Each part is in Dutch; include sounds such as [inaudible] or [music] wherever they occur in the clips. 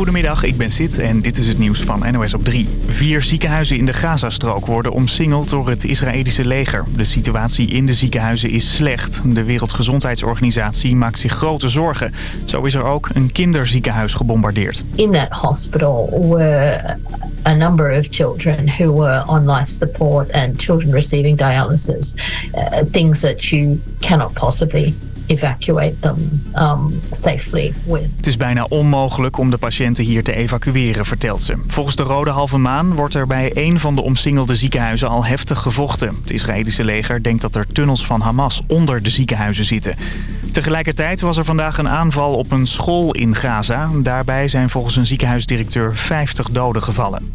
Goedemiddag, ik ben Sid en dit is het nieuws van NOS op 3. Vier ziekenhuizen in de Gazastrook worden omsingeld door het Israëlische leger. De situatie in de ziekenhuizen is slecht. De Wereldgezondheidsorganisatie maakt zich grote zorgen. Zo is er ook een kinderziekenhuis gebombardeerd. In that hospital were a number of children who were on life support and children receiving dialysis. Uh, things that you cannot possibly evacuate them um, safely with. Het is bijna onmogelijk om de patiënten hier te evacueren, vertelt ze. Volgens de Rode Halve Maan wordt er bij een van de omsingelde ziekenhuizen al heftig gevochten. Het Israëlische leger denkt dat er tunnels van Hamas onder de ziekenhuizen zitten. Tegelijkertijd was er vandaag een aanval op een school in Gaza. Daarbij zijn volgens een ziekenhuisdirecteur 50 doden gevallen.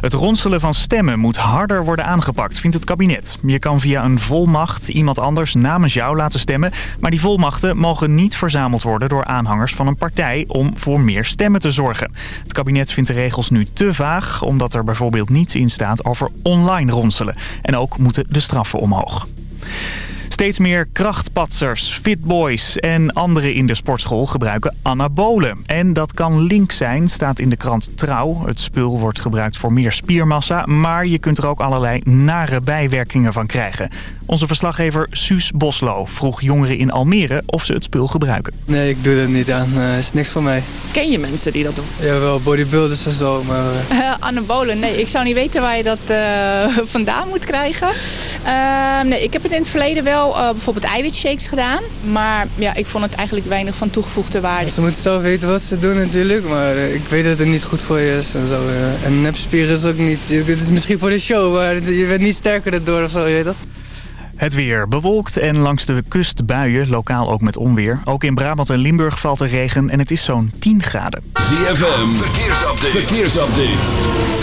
Het ronselen van stemmen moet harder worden aangepakt, vindt het kabinet. Je kan via een volmacht iemand anders namens jou laten stemmen... maar die volmachten mogen niet verzameld worden door aanhangers van een partij... om voor meer stemmen te zorgen. Het kabinet vindt de regels nu te vaag... omdat er bijvoorbeeld niets in staat over online ronselen. En ook moeten de straffen omhoog. Steeds meer krachtpatsers, fitboys en anderen in de sportschool gebruiken anabolen. En dat kan link zijn, staat in de krant Trouw. Het spul wordt gebruikt voor meer spiermassa, maar je kunt er ook allerlei nare bijwerkingen van krijgen. Onze verslaggever Suus Boslo vroeg jongeren in Almere of ze het spul gebruiken. Nee, ik doe dat niet aan. Het is niks voor mij. Ken je mensen die dat doen? Ja, wel bodybuilders en zo, maar... Uh, [laughs] anabolen, nee. Ik zou niet weten waar je dat uh, [laughs] vandaan moet krijgen. Uh, nee, ik heb het in het verleden wel bijvoorbeeld eiwitshakes gedaan. Maar ja, ik vond het eigenlijk weinig van toegevoegde waarde. Ze moeten zelf weten wat ze doen natuurlijk, maar ik weet dat het niet goed voor je is en zo. En nepspieren is ook niet... Het is misschien voor de show, maar je bent niet sterker erdoor of zo, je weet toch? Het weer bewolkt en langs de kust buien, lokaal ook met onweer. Ook in Brabant en Limburg valt er regen en het is zo'n 10 graden. ZFM, verkeersupdate. verkeersupdate.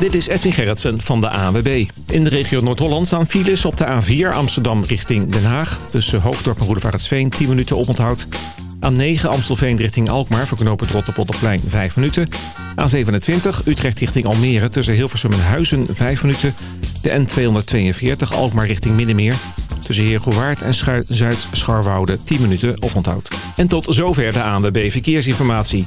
Dit is Edwin Gerritsen van de AWB. In de regio Noord-Holland staan files op de A4 Amsterdam richting Den Haag. Tussen Hoofddorp en Roedevaartsveen 10 minuten oponthoud. A9 Amstelveen richting Alkmaar voor knooppunt Rotterpotterplein 5 minuten. A27 Utrecht richting Almere tussen Hilversum en Huizen 5 minuten. De N242 Alkmaar richting Middenmeer. Tussen Heergewaard en Zuid-Scharwoude 10 minuten oponthoud. En tot zover de ANWB Verkeersinformatie.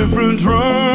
Different drum.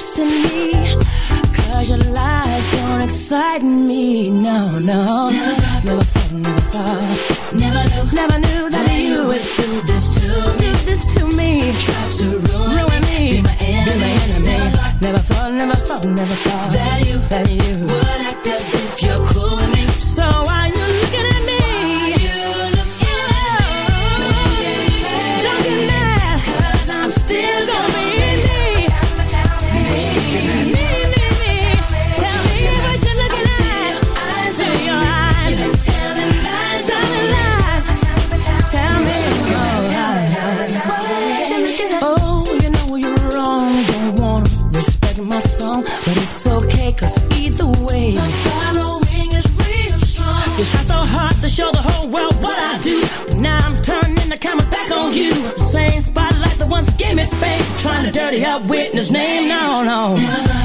stressing me Cause your lies don't excite me. No, no, never, never thought, never thought Never knew, never knew that never you would do this to me. Do this to me. Try to ruin, ruin me, me. Be my enemy, be my enemy. Never, thought, never thought, never thought, never thought dirty up witness name. No, no.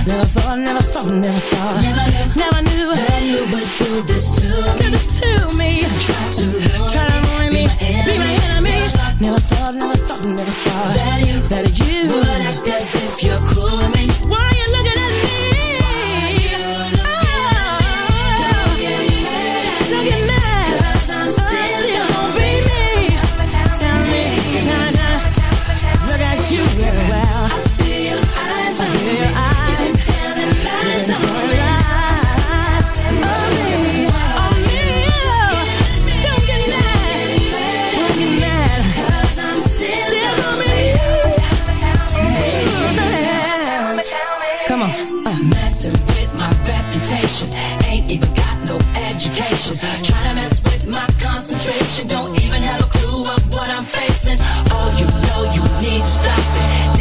Never, thought, never thought, never thought. Never knew, never knew that you would do this to me. Do this to me. Try to ruin, try to ruin me. Be my enemy. Never thought, never thought. Never thought my concentration. Don't even have a clue of what I'm facing. Oh, you know you need to stop it.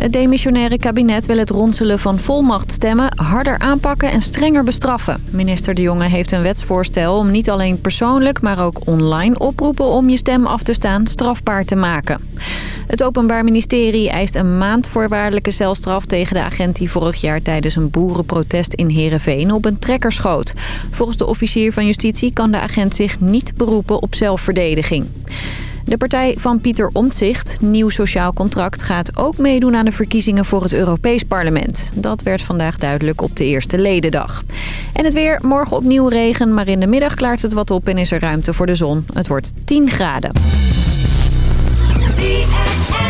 Het demissionaire kabinet wil het ronselen van volmachtstemmen harder aanpakken en strenger bestraffen. Minister De Jonge heeft een wetsvoorstel om niet alleen persoonlijk, maar ook online oproepen om je stem af te staan strafbaar te maken. Het Openbaar Ministerie eist een maand voorwaardelijke celstraf tegen de agent die vorig jaar tijdens een boerenprotest in Heerenveen op een trekker schoot. Volgens de officier van justitie kan de agent zich niet beroepen op zelfverdediging. De partij van Pieter Omtzigt, Nieuw Sociaal Contract, gaat ook meedoen aan de verkiezingen voor het Europees Parlement. Dat werd vandaag duidelijk op de eerste ledendag. En het weer, morgen opnieuw regen, maar in de middag klaart het wat op en is er ruimte voor de zon. Het wordt 10 graden. De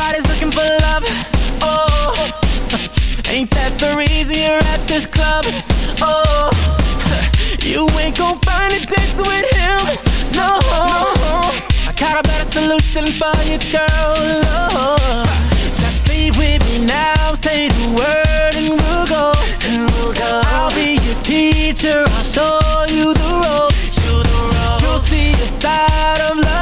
Everybody's looking for love. Oh, [laughs] ain't that the reason you're at this club? Oh, [laughs] you ain't gon' find a dance with him. No, I got a better solution for you, girl. Oh, just leave with me now. Say the word and we'll go. And we'll go. I'll be your teacher. I'll show you the ropes. You'll see a side of love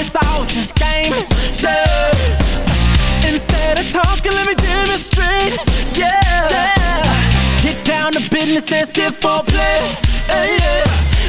it's all just game. Yeah. Instead of talking, let me demonstrate. Yeah. yeah. Get down to business and skip for play. yeah.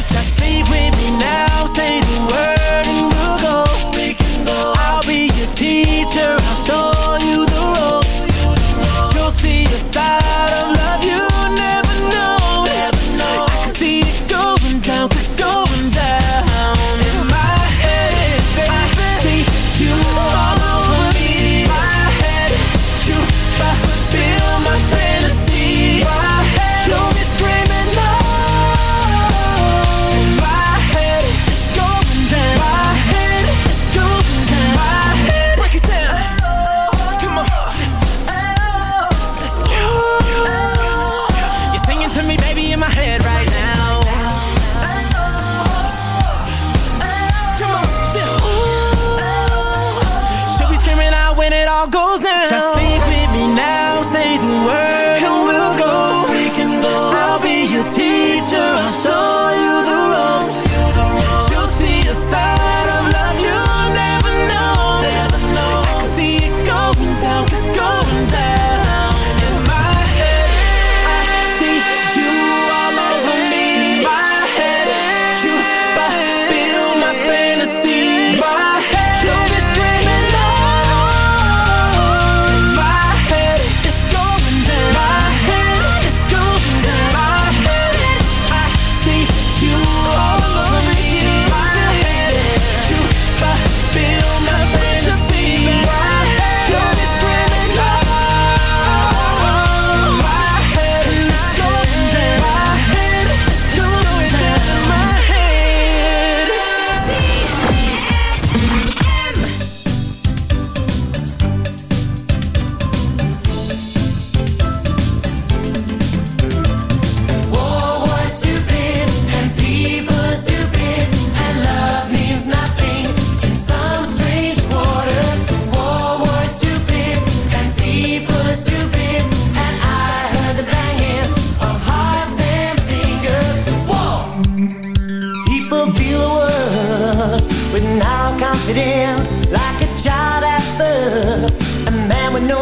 with no confidence, like a child at birth, a man with no